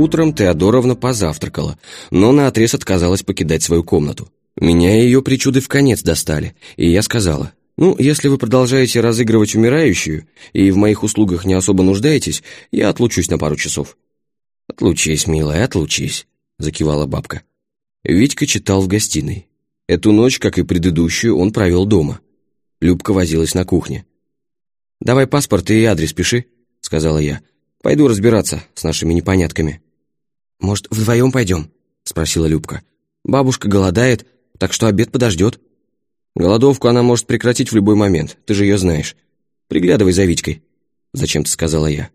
Утром Теодоровна позавтракала, но наотрез отказалась покидать свою комнату. Меня ее причуды в конец достали, и я сказала, «Ну, если вы продолжаете разыгрывать умирающую и в моих услугах не особо нуждаетесь, я отлучусь на пару часов». «Отлучись, милая, отлучись», — закивала бабка. Витька читал в гостиной. Эту ночь, как и предыдущую, он провел дома. Любка возилась на кухне. «Давай паспорт и адрес пиши», — сказала я. «Пойду разбираться с нашими непонятками». «Может, вдвоем пойдем?» — спросила Любка. «Бабушка голодает, так что обед подождет». «Голодовку она может прекратить в любой момент, ты же ее знаешь. Приглядывай за Витькой», — зачем-то сказала я.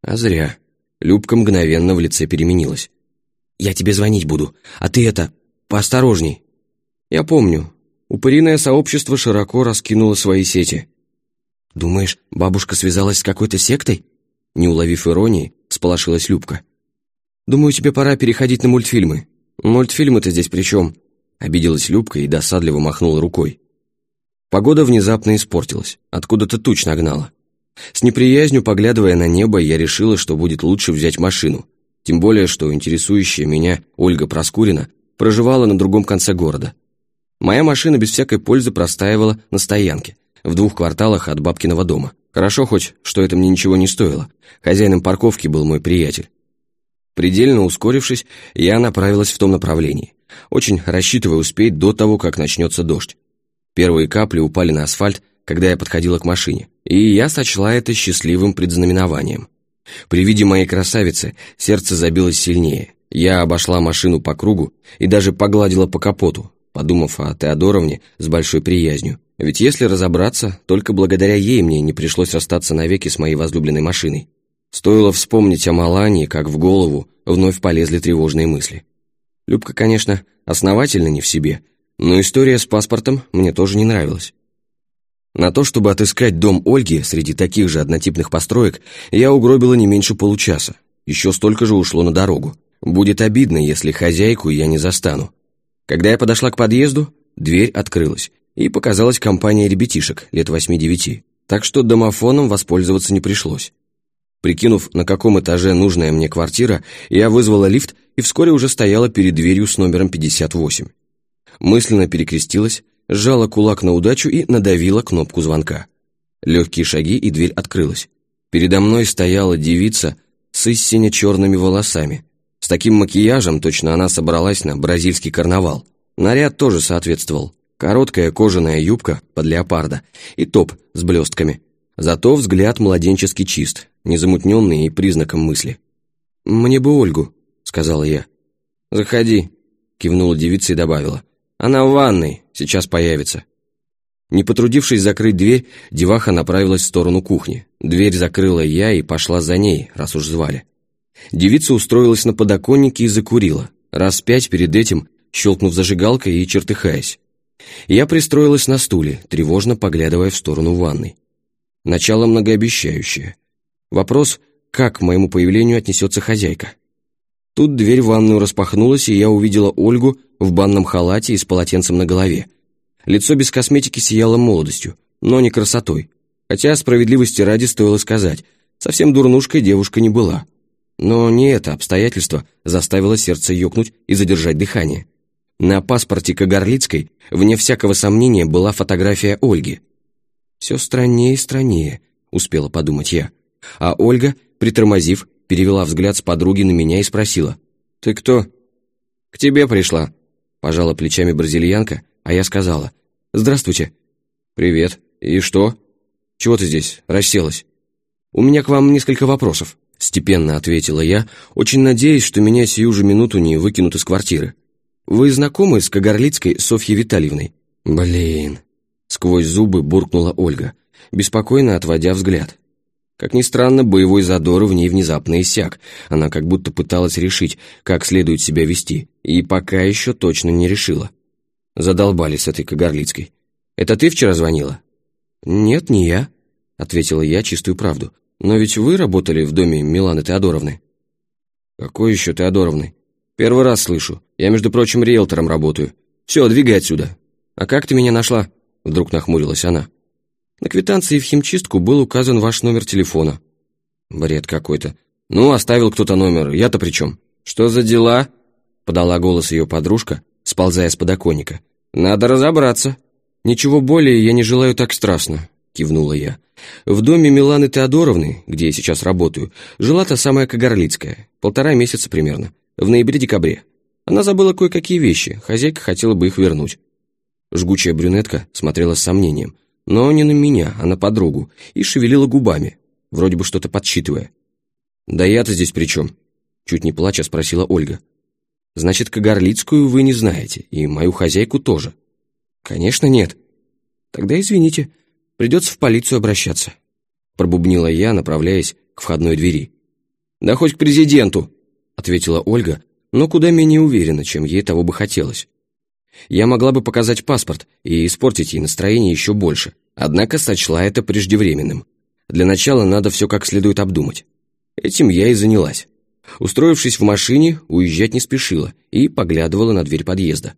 «А зря». Любка мгновенно в лице переменилась. «Я тебе звонить буду, а ты это, поосторожней». «Я помню. Упыриное сообщество широко раскинуло свои сети». «Думаешь, бабушка связалась с какой-то сектой?» Не уловив иронии, сполошилась Любка. «Думаю, тебе пора переходить на мультфильмы. Мультфильмы-то здесь при чем?» Обиделась Любка и досадливо махнула рукой. Погода внезапно испортилась, откуда-то туч нагнала. С неприязнью поглядывая на небо, я решила, что будет лучше взять машину. Тем более, что интересующая меня Ольга Проскурина проживала на другом конце города. Моя машина без всякой пользы простаивала на стоянке, в двух кварталах от бабкиного дома. Хорошо хоть, что это мне ничего не стоило. Хозяином парковки был мой приятель. Предельно ускорившись, я направилась в том направлении, очень рассчитывая успеть до того, как начнется дождь. Первые капли упали на асфальт, когда я подходила к машине, и я сочла это счастливым предзнаменованием. При виде моей красавицы сердце забилось сильнее. Я обошла машину по кругу и даже погладила по капоту, подумав о Теодоровне с большой приязнью. Ведь если разобраться, только благодаря ей мне не пришлось расстаться навеки с моей возлюбленной машиной. Стоило вспомнить о Малании, как в голову вновь полезли тревожные мысли. Любка, конечно, основательно не в себе, но история с паспортом мне тоже не нравилась. На то, чтобы отыскать дом Ольги среди таких же однотипных построек, я угробила не меньше получаса. Еще столько же ушло на дорогу. Будет обидно, если хозяйку я не застану. Когда я подошла к подъезду, дверь открылась, и показалась компания ребятишек лет восьми-девяти, так что домофоном воспользоваться не пришлось. Прикинув, на каком этаже нужная мне квартира, я вызвала лифт и вскоре уже стояла перед дверью с номером 58. Мысленно перекрестилась, сжала кулак на удачу и надавила кнопку звонка. Легкие шаги, и дверь открылась. Передо мной стояла девица с истинно черными волосами. С таким макияжем точно она собралась на бразильский карнавал. Наряд тоже соответствовал. Короткая кожаная юбка под леопарда и топ с блестками. Зато взгляд младенчески чист, незамутненный и признаком мысли. «Мне бы Ольгу», — сказала я. «Заходи», — кивнула девица и добавила. «Она в ванной, сейчас появится». Не потрудившись закрыть дверь, деваха направилась в сторону кухни. Дверь закрыла я и пошла за ней, раз уж звали. Девица устроилась на подоконнике и закурила, раз пять перед этим, щелкнув зажигалкой и чертыхаясь. Я пристроилась на стуле, тревожно поглядывая в сторону ванной. Начало многообещающее. Вопрос, как к моему появлению отнесется хозяйка. Тут дверь в ванную распахнулась, и я увидела Ольгу в банном халате и с полотенцем на голове. Лицо без косметики сияло молодостью, но не красотой. Хотя, справедливости ради, стоило сказать, совсем дурнушкой девушка не была. Но не это обстоятельство заставило сердце ёкнуть и задержать дыхание. На паспорте Кагарлицкой, вне всякого сомнения, была фотография Ольги. «Все страннее и страннее», — успела подумать я. А Ольга, притормозив, перевела взгляд с подруги на меня и спросила. «Ты кто?» «К тебе пришла», — пожала плечами бразильянка, а я сказала. «Здравствуйте». «Привет. И что? Чего ты здесь расселась?» «У меня к вам несколько вопросов». Степенно ответила я, очень надеясь, что меня сию же минуту не выкинут из квартиры. «Вы знакомы с Кагарлицкой Софьей Витальевной?» «Блин!» Сквозь зубы буркнула Ольга, беспокойно отводя взгляд. Как ни странно, боевой задор в ней внезапно иссяк. Она как будто пыталась решить, как следует себя вести, и пока еще точно не решила. Задолбали с этой Кагарлицкой. «Это ты вчера звонила?» «Нет, не я», — ответила я чистую правду. Но ведь вы работали в доме Миланы Теодоровны». «Какой еще Теодоровны? Первый раз слышу. Я, между прочим, риэлтором работаю. Все, двигай отсюда». «А как ты меня нашла?» Вдруг нахмурилась она. «На квитанции в химчистку был указан ваш номер телефона». «Бред какой-то. Ну, оставил кто-то номер, я-то при чем?» «Что за дела?» — подала голос ее подружка, сползая с подоконника. «Надо разобраться». «Ничего более я не желаю так страстно», — кивнула я. «В доме Миланы Теодоровны, где я сейчас работаю, жила та самая Кагарлицкая, полтора месяца примерно, в ноябре-декабре. Она забыла кое-какие вещи, хозяйка хотела бы их вернуть». Жгучая брюнетка смотрела с сомнением, но не на меня, а на подругу, и шевелила губами, вроде бы что-то подсчитывая. «Да я-то здесь при чем?» Чуть не плача спросила Ольга. «Значит, Кагарлицкую вы не знаете, и мою хозяйку тоже?» «Конечно нет». «Тогда извините, придется в полицию обращаться», пробубнила я, направляясь к входной двери. «Да хоть к президенту», ответила Ольга, но куда менее уверенно, чем ей того бы хотелось. Я могла бы показать паспорт и испортить ей настроение еще больше, однако сочла это преждевременным. Для начала надо все как следует обдумать. Этим я и занялась. Устроившись в машине, уезжать не спешила и поглядывала на дверь подъезда.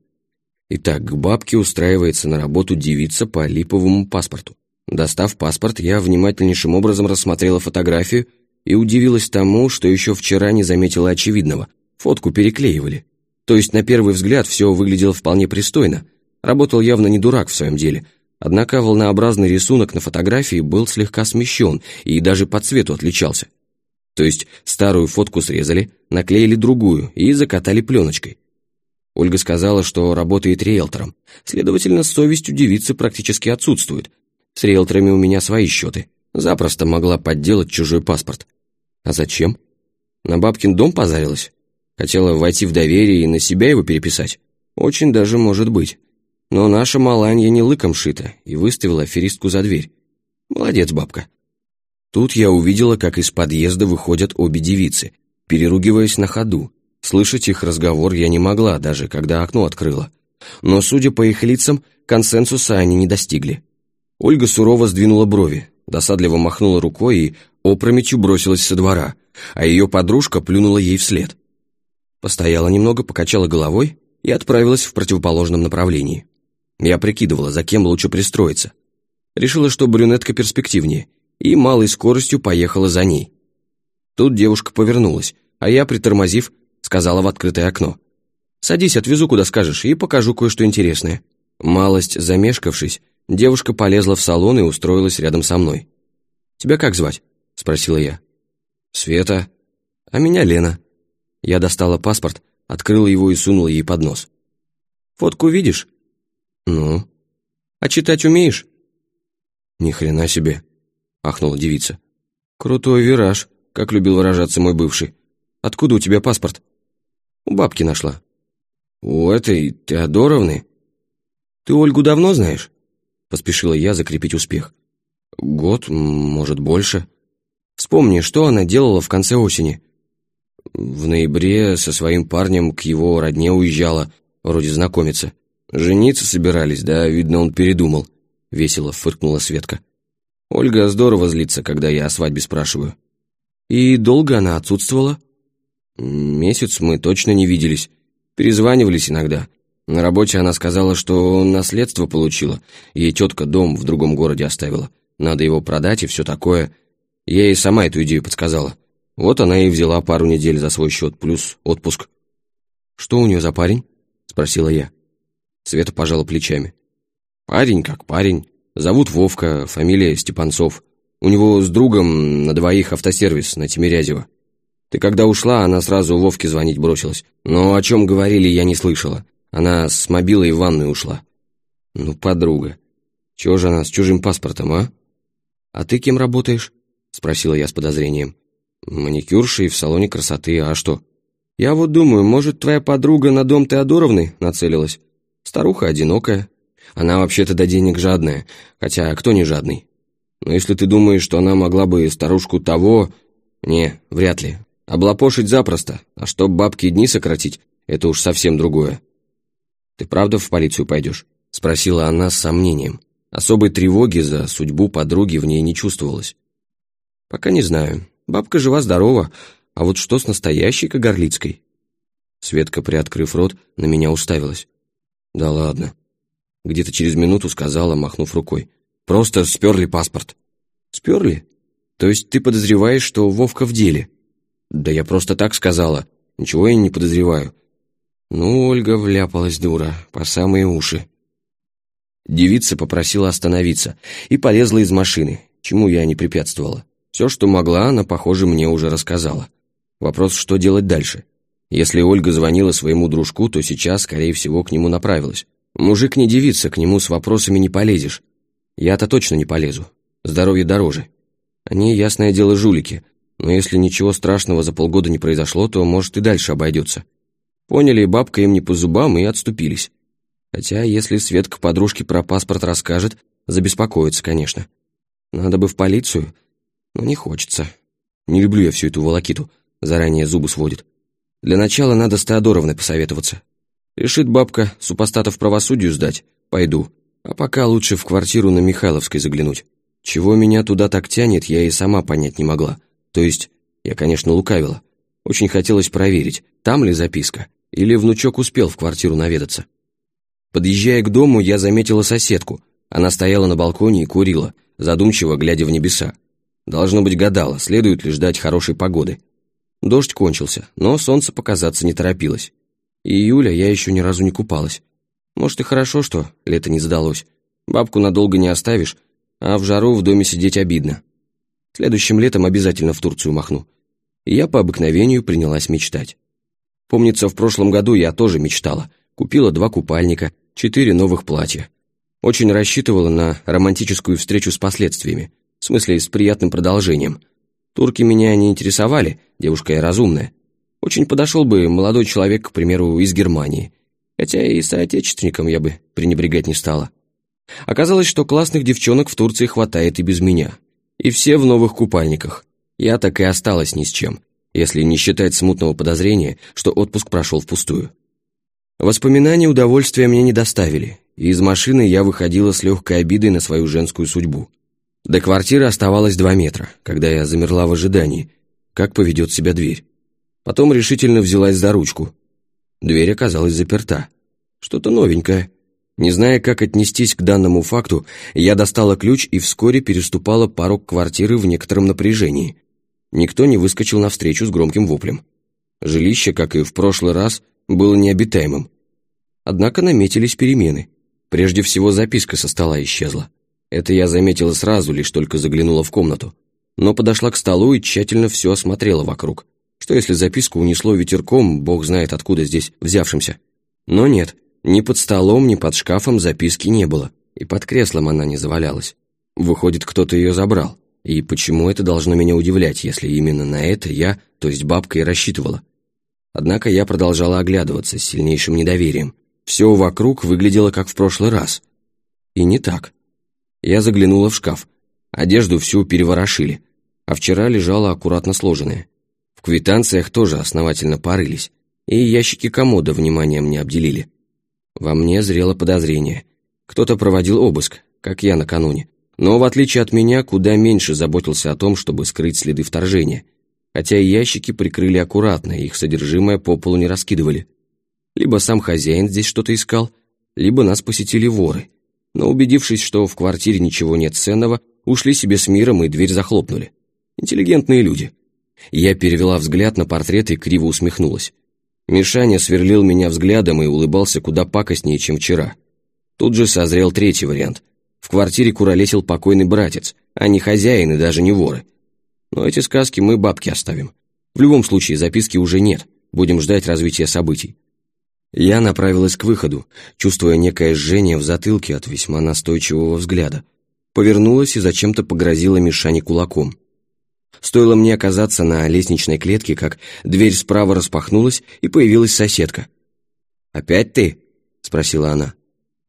Итак, к бабке устраивается на работу девица по липовому паспорту. Достав паспорт, я внимательнейшим образом рассмотрела фотографию и удивилась тому, что еще вчера не заметила очевидного. Фотку переклеивали. То есть на первый взгляд все выглядело вполне пристойно. Работал явно не дурак в своем деле. Однако волнообразный рисунок на фотографии был слегка смещен и даже по цвету отличался. То есть старую фотку срезали, наклеили другую и закатали пленочкой. Ольга сказала, что работает риэлтором, следовательно, совесть у девицы практически отсутствует. С риэлторами у меня свои счеты. Запросто могла подделать чужой паспорт. А зачем? На бабкин дом позарилась? Хотела войти в доверие и на себя его переписать? Очень даже может быть. Но наша Маланья не лыком шита и выставила аферистку за дверь. Молодец, бабка. Тут я увидела, как из подъезда выходят обе девицы, переругиваясь на ходу. Слышать их разговор я не могла, даже когда окно открыла. Но, судя по их лицам, консенсуса они не достигли. Ольга сурово сдвинула брови, досадливо махнула рукой и опрометью бросилась со двора, а ее подружка плюнула ей вслед. Постояла немного, покачала головой и отправилась в противоположном направлении. Я прикидывала, за кем лучше пристроиться. Решила, что брюнетка перспективнее, и малой скоростью поехала за ней. Тут девушка повернулась, а я, притормозив, сказала в открытое окно. «Садись, отвезу, куда скажешь, и покажу кое-что интересное». Малость замешкавшись, девушка полезла в салон и устроилась рядом со мной. «Тебя как звать?» — спросила я. «Света». «А меня Лена». Я достала паспорт, открыла его и сунула ей под нос. «Фотку видишь?» «Ну?» «А читать умеешь?» «Ни хрена себе», — ахнула девица. «Крутой вираж, как любил выражаться мой бывший. Откуда у тебя паспорт?» «У бабки нашла». «У этой Теодоровны?» «Ты Ольгу давно знаешь?» Поспешила я закрепить успех. «Год, может, больше». «Вспомни, что она делала в конце осени?» В ноябре со своим парнем к его родне уезжала, вроде знакомиться. Жениться собирались, да, видно, он передумал. Весело фыркнула Светка. Ольга здорово злится, когда я о свадьбе спрашиваю. И долго она отсутствовала? Месяц мы точно не виделись. Перезванивались иногда. На работе она сказала, что наследство получила. Ей тетка дом в другом городе оставила. Надо его продать и все такое. Я ей сама эту идею подсказала. Вот она и взяла пару недель за свой счет, плюс отпуск. «Что у нее за парень?» — спросила я. Света пожала плечами. «Парень как парень. Зовут Вовка, фамилия Степанцов. У него с другом на двоих автосервис на Тимирязево. Ты когда ушла, она сразу Вовке звонить бросилась. Но о чем говорили, я не слышала. Она с мобилой в ванную ушла. Ну, подруга. Чего же она с чужим паспортом, а? А ты кем работаешь? Спросила я с подозрением. Маникюршей в салоне красоты, а что? Я вот думаю, может, твоя подруга на дом Теодоровны нацелилась? Старуха одинокая. Она вообще-то до денег жадная, хотя кто не жадный? Но если ты думаешь, что она могла бы старушку того... Не, вряд ли. Облапошить запросто, а чтоб бабки дни сократить, это уж совсем другое. «Ты правда в полицию пойдешь?» — спросила она с сомнением. Особой тревоги за судьбу подруги в ней не чувствовалось. «Пока не знаю. Бабка жива-здорова, а вот что с настоящей Кагарлицкой? Светка, приоткрыв рот, на меня уставилась. Да ладно. Где-то через минуту сказала, махнув рукой. Просто сперли паспорт. Сперли? То есть ты подозреваешь, что Вовка в деле? Да я просто так сказала. Ничего я не подозреваю. Ну, Ольга вляпалась, дура, по самые уши. Девица попросила остановиться и полезла из машины, чему я не препятствовала. Все, что могла, она, похоже, мне уже рассказала. Вопрос, что делать дальше? Если Ольга звонила своему дружку, то сейчас, скорее всего, к нему направилась. Мужик не девица, к нему с вопросами не полезешь. Я-то точно не полезу. Здоровье дороже. Они, ясное дело, жулики, но если ничего страшного за полгода не произошло, то, может, и дальше обойдется. Поняли, бабка им не по зубам и отступились. Хотя, если Светка подружке про паспорт расскажет, забеспокоится, конечно. Надо бы в полицию, но не хочется. Не люблю я всю эту волокиту, заранее зубы сводит. Для начала надо с Теодоровной посоветоваться. Решит бабка супостатов правосудию сдать, пойду. А пока лучше в квартиру на Михайловской заглянуть. Чего меня туда так тянет, я и сама понять не могла. То есть, я, конечно, лукавила. Очень хотелось проверить, там ли записка, или внучок успел в квартиру наведаться. Подъезжая к дому, я заметила соседку. Она стояла на балконе и курила, задумчиво глядя в небеса. Должно быть, гадала, следует ли ждать хорошей погоды. Дождь кончился, но солнце показаться не торопилось. И июля я еще ни разу не купалась. Может и хорошо, что лето не задалось. Бабку надолго не оставишь, а в жару в доме сидеть обидно. Следующим летом обязательно в Турцию махну. И я по обыкновению принялась мечтать. Помнится, в прошлом году я тоже мечтала. Купила два купальника, четыре новых платья. Очень рассчитывала на романтическую встречу с последствиями, в смысле с приятным продолжением. Турки меня не интересовали, девушка я разумная. Очень подошел бы молодой человек, к примеру, из Германии. Хотя и соотечественником я бы пренебрегать не стала. Оказалось, что классных девчонок в Турции хватает и без меня. И все в новых купальниках. Я так и осталась ни с чем, если не считать смутного подозрения, что отпуск прошел впустую. Воспоминания удовольствия мне не доставили, и из машины я выходила с легкой обидой на свою женскую судьбу. До квартиры оставалось два метра, когда я замерла в ожидании, как поведет себя дверь. Потом решительно взялась за ручку. Дверь оказалась заперта. Что-то новенькое. Не зная, как отнестись к данному факту, я достала ключ и вскоре переступала порог квартиры в некотором напряжении. Никто не выскочил навстречу с громким воплем. Жилище, как и в прошлый раз, было необитаемым. Однако наметились перемены. Прежде всего записка со стола исчезла. Это я заметила сразу, лишь только заглянула в комнату. Но подошла к столу и тщательно все осмотрела вокруг. Что если записку унесло ветерком, бог знает откуда здесь взявшимся. Но нет, ни под столом, ни под шкафом записки не было. И под креслом она не завалялась. Выходит, кто-то ее забрал. И почему это должно меня удивлять, если именно на это я, то есть бабка, и рассчитывала? Однако я продолжала оглядываться с сильнейшим недоверием. Все вокруг выглядело как в прошлый раз. И не так. Я заглянула в шкаф. Одежду всю переворошили, а вчера лежала аккуратно сложенная. В квитанциях тоже основательно порылись, и ящики комода вниманием не обделили. Во мне зрело подозрение. Кто-то проводил обыск, как я накануне, но, в отличие от меня, куда меньше заботился о том, чтобы скрыть следы вторжения – хотя и ящики прикрыли аккуратно, их содержимое по полу не раскидывали. Либо сам хозяин здесь что-то искал, либо нас посетили воры. Но убедившись, что в квартире ничего нет ценного, ушли себе с миром и дверь захлопнули. Интеллигентные люди. Я перевела взгляд на портрет и криво усмехнулась. Мишаня сверлил меня взглядом и улыбался куда пакостнее, чем вчера. Тут же созрел третий вариант. В квартире куролесил покойный братец, а не хозяин и даже не воры. Но эти сказки мы бабки оставим. В любом случае, записки уже нет. Будем ждать развития событий. Я направилась к выходу, чувствуя некое жжение в затылке от весьма настойчивого взгляда. Повернулась и зачем-то погрозила Мишане кулаком. Стоило мне оказаться на лестничной клетке, как дверь справа распахнулась, и появилась соседка. «Опять ты?» — спросила она.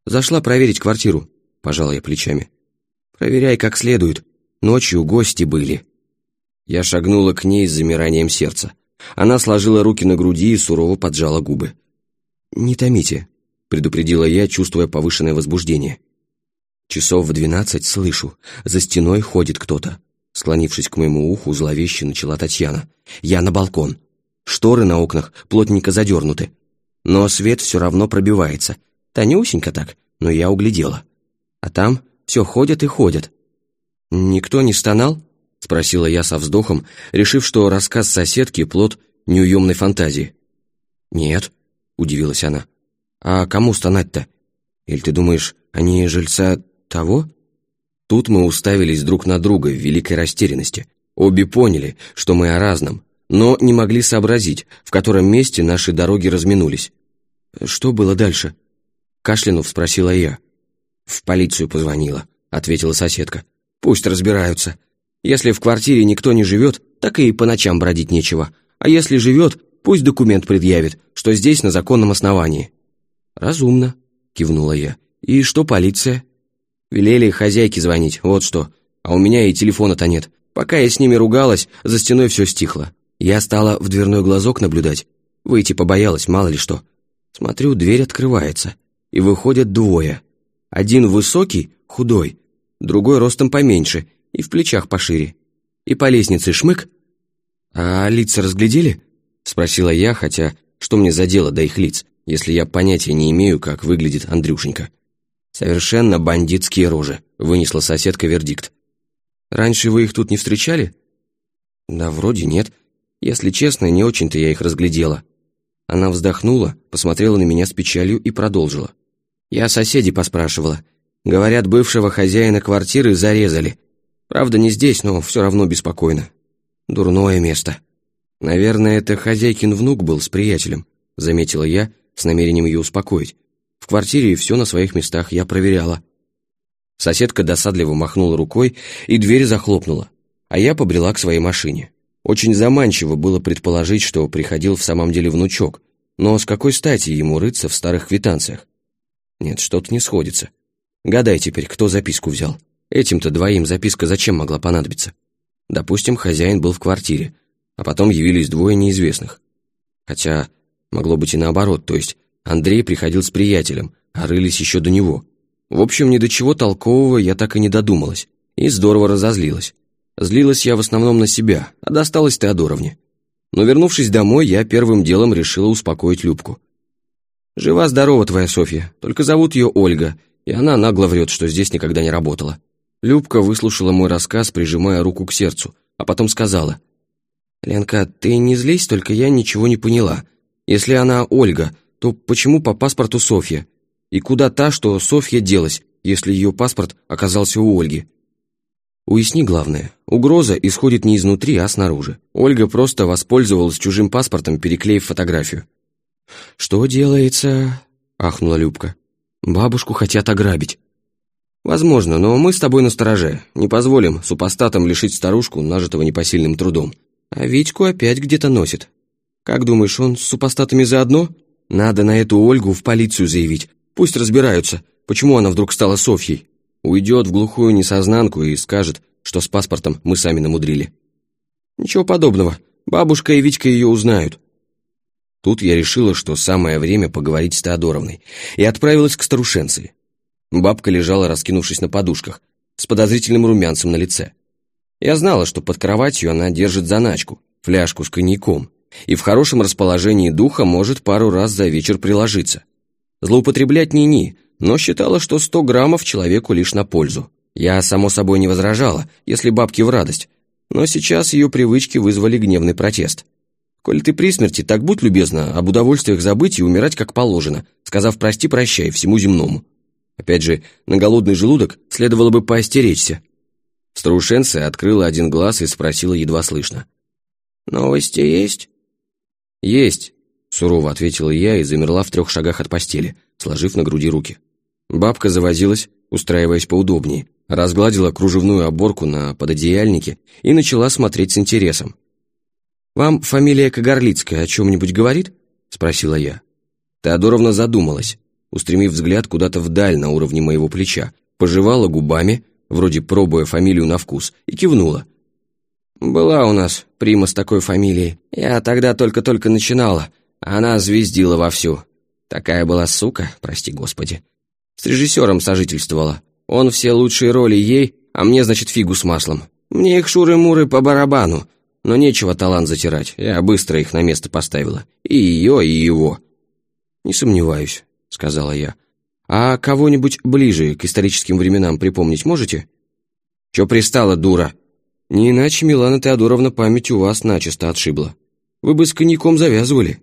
«Зашла проверить квартиру», — пожала я плечами. «Проверяй как следует. Ночью гости были». Я шагнула к ней с замиранием сердца. Она сложила руки на груди и сурово поджала губы. «Не томите», — предупредила я, чувствуя повышенное возбуждение. Часов в двенадцать слышу, за стеной ходит кто-то. Склонившись к моему уху, зловеще начала Татьяна. «Я на балкон. Шторы на окнах плотненько задернуты. Но свет все равно пробивается. Тонюсенько так, но я углядела. А там все ходят и ходят. Никто не стонал?» — спросила я со вздохом, решив, что рассказ соседки — плод неуемной фантазии. «Нет», — удивилась она. «А кому стонать-то? Или ты думаешь, они жильца того?» Тут мы уставились друг на друга в великой растерянности. Обе поняли, что мы о разном, но не могли сообразить, в котором месте наши дороги разминулись. «Что было дальше?» Кашлянув спросила я. «В полицию позвонила», — ответила соседка. «Пусть разбираются. Если в квартире никто не живет, так и по ночам бродить нечего. А если живет, пусть документ предъявит, что здесь на законном основании». «Разумно», — кивнула я. «И что полиция?» «Велели хозяйке звонить, вот что. А у меня и телефона-то нет. Пока я с ними ругалась, за стеной все стихло. Я стала в дверной глазок наблюдать. Выйти побоялась, мало ли что. Смотрю, дверь открывается. И выходят двое. Один высокий, худой, другой ростом поменьше и в плечах пошире. И по лестнице шмык. «А лица разглядели?» — спросила я, хотя что мне за дело до их лиц, если я понятия не имею, как выглядит Андрюшенька. «Совершенно бандитские рожи», — вынесла соседка вердикт. «Раньше вы их тут не встречали?» «Да вроде нет. Если честно, не очень-то я их разглядела». Она вздохнула, посмотрела на меня с печалью и продолжила. «Я соседей поспрашивала. Говорят, бывшего хозяина квартиры зарезали. Правда, не здесь, но все равно беспокойно. Дурное место». «Наверное, это хозяйкин внук был с приятелем», заметила я, с намерением ее успокоить. «В квартире все на своих местах я проверяла». Соседка досадливо махнула рукой, и дверь захлопнула, а я побрела к своей машине. Очень заманчиво было предположить, что приходил в самом деле внучок, но с какой стати ему рыться в старых квитанциях? Нет, что-то не сходится. Гадай теперь, кто записку взял. Этим-то двоим записка зачем могла понадобиться? Допустим, хозяин был в квартире, а потом явились двое неизвестных. Хотя могло быть и наоборот, то есть Андрей приходил с приятелем, а рылись еще до него. В общем, ни до чего толкового я так и не додумалась, и здорово разозлилась. Злилась я в основном на себя, а досталась Теодоровне. Но вернувшись домой, я первым делом решила успокоить Любку. «Жива-здорова твоя Софья, только зовут ее Ольга, и она нагло врет, что здесь никогда не работала». Любка выслушала мой рассказ, прижимая руку к сердцу, а потом сказала. «Ленка, ты не злись, только я ничего не поняла. Если она Ольга, то почему по паспорту Софья? И куда та, что Софья делась, если ее паспорт оказался у Ольги?» Уясни главное. Угроза исходит не изнутри, а снаружи. Ольга просто воспользовалась чужим паспортом, переклеив фотографию. «Что делается?» — ахнула Любка. «Бабушку хотят ограбить». «Возможно, но мы с тобой настороже. Не позволим супостатам лишить старушку, нажитого непосильным трудом. А Витьку опять где-то носит. Как думаешь, он с супостатами заодно? Надо на эту Ольгу в полицию заявить. Пусть разбираются, почему она вдруг стала Софьей». Уйдет в глухую несознанку и скажет, что с паспортом мы сами намудрили. Ничего подобного. Бабушка и Витька ее узнают. Тут я решила, что самое время поговорить с Теодоровной, и отправилась к старушенции. Бабка лежала, раскинувшись на подушках, с подозрительным румянцем на лице. Я знала, что под кроватью она держит заначку, фляжку с коньяком, и в хорошем расположении духа может пару раз за вечер приложиться. Злоупотреблять ни-ни, но считала, что 100 граммов человеку лишь на пользу. Я, само собой, не возражала, если бабке в радость, но сейчас ее привычки вызвали гневный протест. «Коль ты при смерти, так будь любезна об удовольствиях забыть и умирать как положено, сказав «прости-прощай» всему земному». Опять же, на голодный желудок следовало бы поостеречься. Старушенция открыла один глаз и спросила едва слышно. «Новости есть?» «Есть», — сурово ответила я и замерла в трех шагах от постели, сложив на груди руки. Бабка завозилась, устраиваясь поудобнее, разгладила кружевную оборку на пододеяльнике и начала смотреть с интересом. «Вам фамилия Кагарлицкая о чем-нибудь говорит?» — спросила я. Теодоровна задумалась, устремив взгляд куда-то вдаль на уровне моего плеча, пожевала губами, вроде пробуя фамилию на вкус, и кивнула. «Была у нас прима с такой фамилией. Я тогда только-только начинала, она звездила вовсю. Такая была сука, прости господи. С режиссером сожительствовала. Он все лучшие роли ей, а мне, значит, фигу с маслом. Мне их шуры-муры по барабану, но нечего талант затирать, я быстро их на место поставила. И ее, и его. «Не сомневаюсь», — сказала я. «А кого-нибудь ближе к историческим временам припомнить можете?» «Чё пристала, дура?» «Не иначе Милана Теодоровна память у вас начисто отшибла. Вы бы с коньяком завязывали».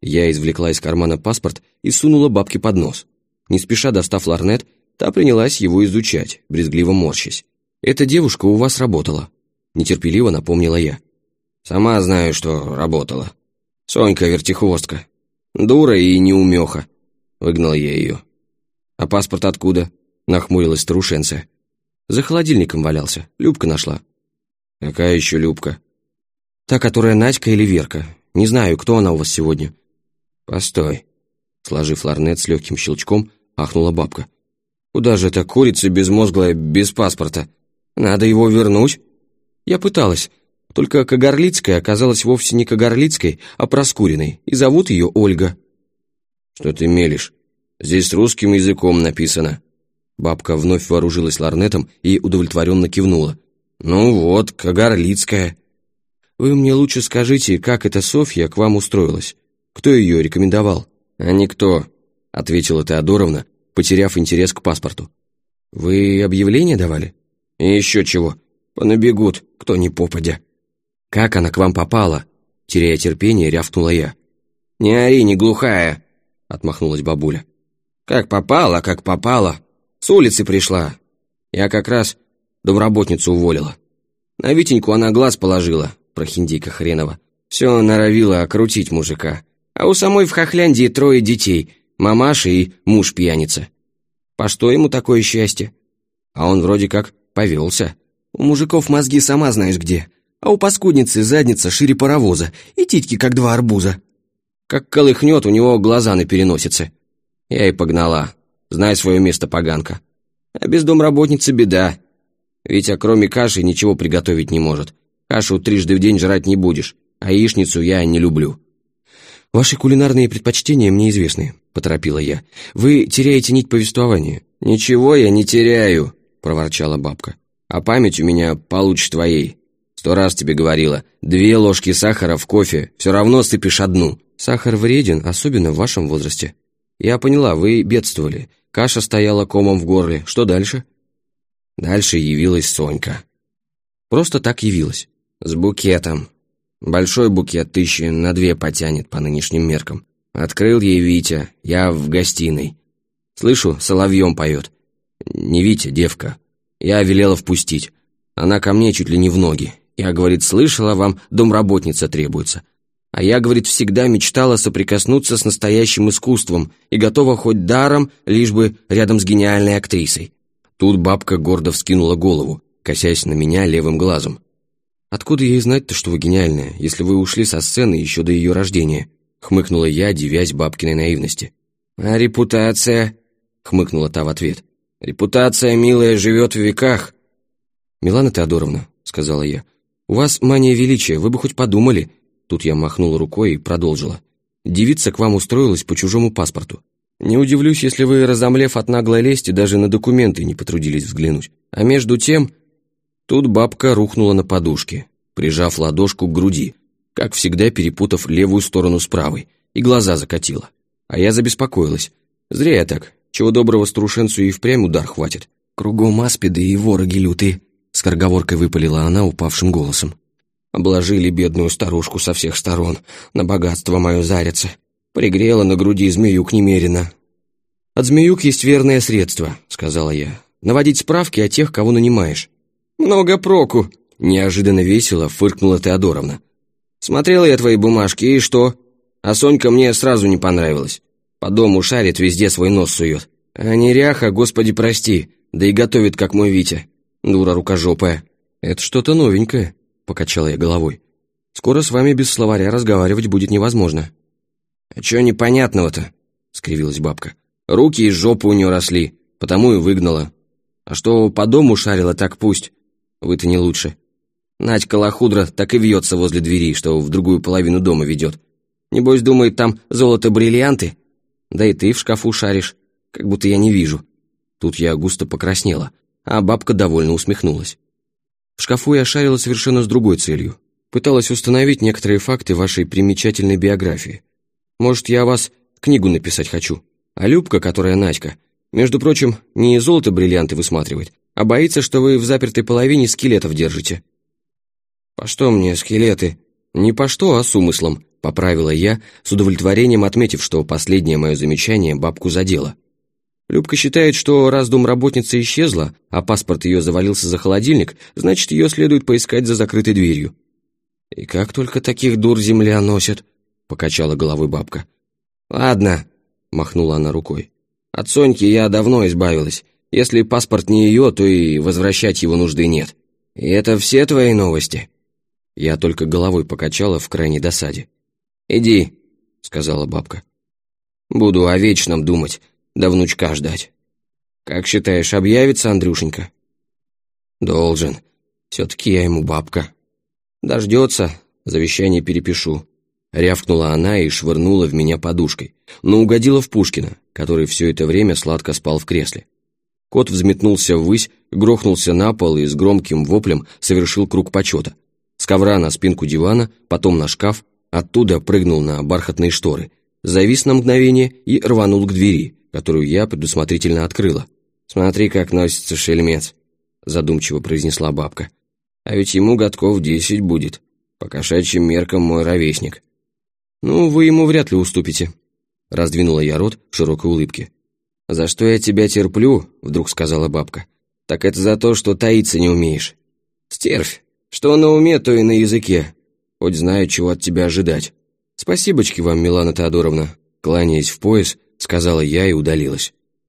Я извлекла из кармана паспорт и сунула бабке под нос. Не спеша достав ларнет, та принялась его изучать, брезгливо морщась. «Эта девушка у вас работала», — нетерпеливо напомнила я. «Сама знаю, что работала. Сонька вертихвостка. Дура и неумеха», — выгнал я ее. «А паспорт откуда?» — нахмурилась старушенция. «За холодильником валялся. Любка нашла». «Какая еще Любка?» «Та, которая Надька или Верка. Не знаю, кто она у вас сегодня». «Постой», — сложив ларнет с легким щелчком, ахнула бабка. «Куда же эта курица безмозглая, без паспорта? Надо его вернуть?» «Я пыталась, только Кагарлицкая оказалась вовсе не Кагарлицкой, а Проскуриной, и зовут ее Ольга». «Что ты мелешь? Здесь русским языком написано». Бабка вновь вооружилась ларнетом и удовлетворенно кивнула. «Ну вот, Кагарлицкая». «Вы мне лучше скажите, как эта Софья к вам устроилась? Кто ее рекомендовал?» «А никто», — ответила Теодоровна, потеряв интерес к паспорту. «Вы объявление давали?» «И еще чего. Понабегут, кто не попадя». «Как она к вам попала?» Теряя терпение, рявкнула я. «Не ори, не глухая», — отмахнулась бабуля. «Как попала, как попала. С улицы пришла. Я как раз домработницу уволила. На Витеньку она глаз положила, прохиндейка хренова. Все норовила окрутить мужика. А у самой в Хохляндии трое детей, мамаша и муж-пьяница. По что ему такое счастье? А он вроде как повелся. У мужиков мозги сама знаешь где, а у паскудницы задница шире паровоза и титьки как два арбуза. Как колыхнет, у него глаза на переносице. Я и погнала. Знай свое место, поганка. А без домработницы беда. Витя кроме каши ничего приготовить не может. Кашу трижды в день жрать не будешь, а яичницу я не люблю. «Ваши кулинарные предпочтения мне известны», — поторопила я. «Вы теряете нить повествования». «Ничего я не теряю», — проворчала бабка. «А память у меня получше твоей. Сто раз тебе говорила, две ложки сахара в кофе, все равно сыпешь одну». «Сахар вреден, особенно в вашем возрасте». «Я поняла, вы бедствовали. Каша стояла комом в горле. Что дальше?» Дальше явилась Сонька. Просто так явилась. С букетом. Большой букет тысячи на две потянет по нынешним меркам. Открыл ей Витя, я в гостиной. Слышу, соловьем поет. Не Витя, девка. Я велела впустить. Она ко мне чуть ли не в ноги. Я, говорит, слышала, вам домработница требуется. А я, говорит, всегда мечтала соприкоснуться с настоящим искусством и готова хоть даром, лишь бы рядом с гениальной актрисой. Тут бабка гордо вскинула голову, косясь на меня левым глазом. «Откуда ей знать-то, что вы гениальная, если вы ушли со сцены еще до ее рождения?» Хмыкнула я, дивясь бабкиной наивности. «А репутация?» Хмыкнула та в ответ. «Репутация, милая, живет в веках». «Милана Теодоровна», — сказала я, — «у вас мания величия, вы бы хоть подумали». Тут я махнула рукой и продолжила. «Девица к вам устроилась по чужому паспорту. Не удивлюсь, если вы, разомлев от наглой лести, даже на документы не потрудились взглянуть. А между тем, Тут бабка рухнула на подушке, прижав ладошку к груди, как всегда перепутав левую сторону с правой, и глаза закатила. А я забеспокоилась. Зря я так. Чего доброго старушенцу и впрямь удар хватит. Кругом аспиды и вороги лютые, скороговоркой выпалила она упавшим голосом. Обложили бедную старушку со всех сторон, на богатство мое зарится. Пригрела на груди змеюк немерено. «От змеюк есть верное средство», — сказала я. «Наводить справки о тех, кого нанимаешь. «Много проку!» — неожиданно весело фыркнула Теодоровна. «Смотрела я твои бумажки, и что? А Сонька мне сразу не понравилась. По дому шарит, везде свой нос сует. А неряха, господи прости, да и готовит, как мой Витя. Дура рукожопая». «Это что-то новенькое», — покачала я головой. «Скоро с вами без словаря разговаривать будет невозможно». «А чё непонятного-то?» — скривилась бабка. «Руки из жопы у нее росли, потому и выгнала. А что по дому шарила, так пусть. Вы-то не лучше. Надька Лохудра так и вьется возле двери, что в другую половину дома ведет. Небось, думает, там золото-бриллианты? Да и ты в шкафу шаришь, как будто я не вижу. Тут я густо покраснела, а бабка довольно усмехнулась. Шкафу я шарила совершенно с другой целью. Пыталась установить некоторые факты вашей примечательной биографии. Может, я о вас книгу написать хочу. А Любка, которая Надька, между прочим, не золото-бриллианты высматривает, а боится, что вы в запертой половине скелетов держите». «По что мне скелеты?» «Не по что, а с умыслом», поправила я, с удовлетворением отметив, что последнее мое замечание бабку задело. Любка считает, что раз домработница исчезла, а паспорт ее завалился за холодильник, значит, ее следует поискать за закрытой дверью. «И как только таких дур земля носит», — покачала головой бабка. «Ладно», — махнула она рукой. «От Соньки я давно избавилась. Если паспорт не ее, то и возвращать его нужды нет. И это все твои новости?» Я только головой покачала в крайней досаде. «Иди», — сказала бабка. «Буду о вечном думать, да внучка ждать. Как считаешь, объявится Андрюшенька?» «Должен. Все-таки я ему бабка». «Дождется, завещание перепишу». Рявкнула она и швырнула в меня подушкой, но угодила в Пушкина, который все это время сладко спал в кресле. Кот взметнулся ввысь, грохнулся на пол и с громким воплем совершил круг почета. С ковра на спинку дивана, потом на шкаф, оттуда прыгнул на бархатные шторы, завис на мгновение и рванул к двери, которую я предусмотрительно открыла. «Смотри, как носится шельмец», — задумчиво произнесла бабка. «А ведь ему годков десять будет, по кошачьим меркам мой ровесник». «Ну, вы ему вряд ли уступите», — раздвинула я рот в широкой улыбке. «За что я тебя терплю?» — вдруг сказала бабка. «Так это за то, что таиться не умеешь. Стервь, что на уме, то и на языке. Хоть знаю, чего от тебя ожидать. Спасибочки вам, Милана Теодоровна». Кланяясь в пояс, сказала я и удалилась.